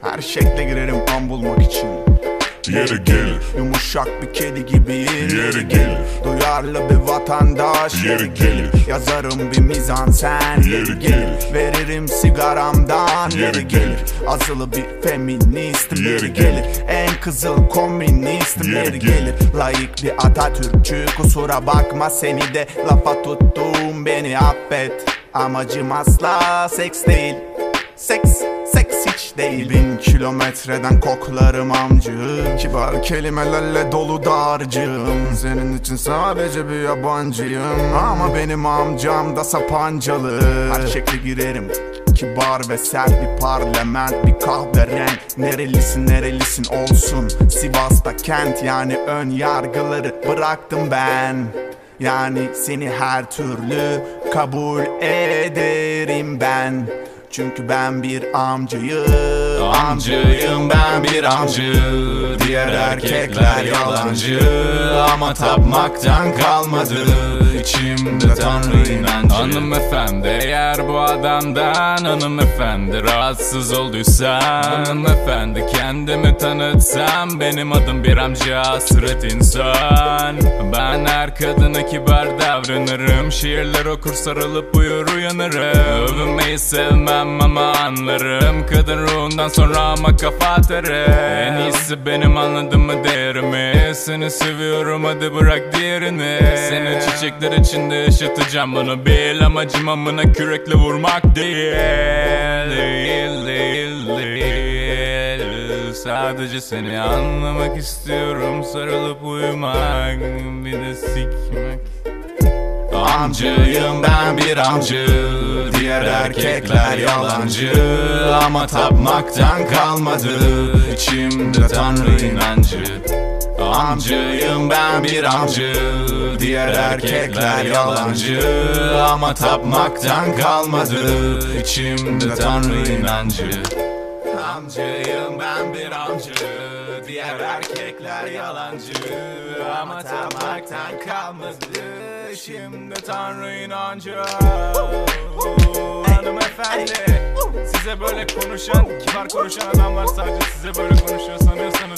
Her şekle girerim an bulmak için. Yeri gelir. Yumuşak bir kedi gibiyim Yeri gelir. Duyarlı bir vatandaş. Yeri gelir. Yazarım bir mizansen Yeri gelir. Veririm sigaramdan. Yeri gelir. Azılı bir feministim. Yeri gelir. En kızıl komünistim. Yeri gelir. Layık bir Atatürkçü. Kusura bakma seni de lafa tuttum. Beni affet. Amacım asla seks değil Seks, seks hiç değil. Bin kilometreden koklarım amcı. Kibar kelimelerle dolu dağarcığım. Senin için sadece bir yabancıyım. Ama benim amcam da sapancalı. Her şekle girerim. Kibar ve sert bir parlament Bir kahverenk. Nerelisin nerelisin olsun. Sivas'ta kent yani ön yargıları bıraktım ben yani seni her türlü kabul ederim ben. Çünkü ben bir amcayım Amcıyım ben bir amcı. Diğer erkekler yalancı. Ama tapmaktan kalmadı içimde tanrı inancı. Hanımefendi eğer bu adamdan Hanımefendi rahatsız olduysan Hanımefendi kendimi tanıtsam. Benim adım bir amca hasret insan. Ben her kadına kibar davranırım. Şiirler okur sarılıp uyur uyanırım. Övünmeyi sevmem ama anlarım. Kadın ruhundan sonra ama kafa atarım. En iyisi benim anladın mı değerimi Seni seviyorum hadi bırak diğerini. Seni çiçekler içinde yaşatacağım bunu bil. Amacım amına kürekle vurmak değil. Değil değil değil. Sadece seni anlamak istiyorum Sarılıp uyumak. Bir de sikmek. Amcıyım ben bir amcı Diğer erkekler yalancı. Ama tapmaktan kalmadı içimde tanrı inancı Amcıyım ben bir amcı Diğer erkekler yalancı. Ama tapmaktan kalmadı içimde tanrı inancı. Amcıyım ben bir amcı Diğer erkekler yalancı. Ama tapmaktan kalmadı Şimdi tanrı inancı. Hanımefendi Size böyle konuşan, kibar konuşan adamlar sadece size böyle konuşuyor sanıyorsanız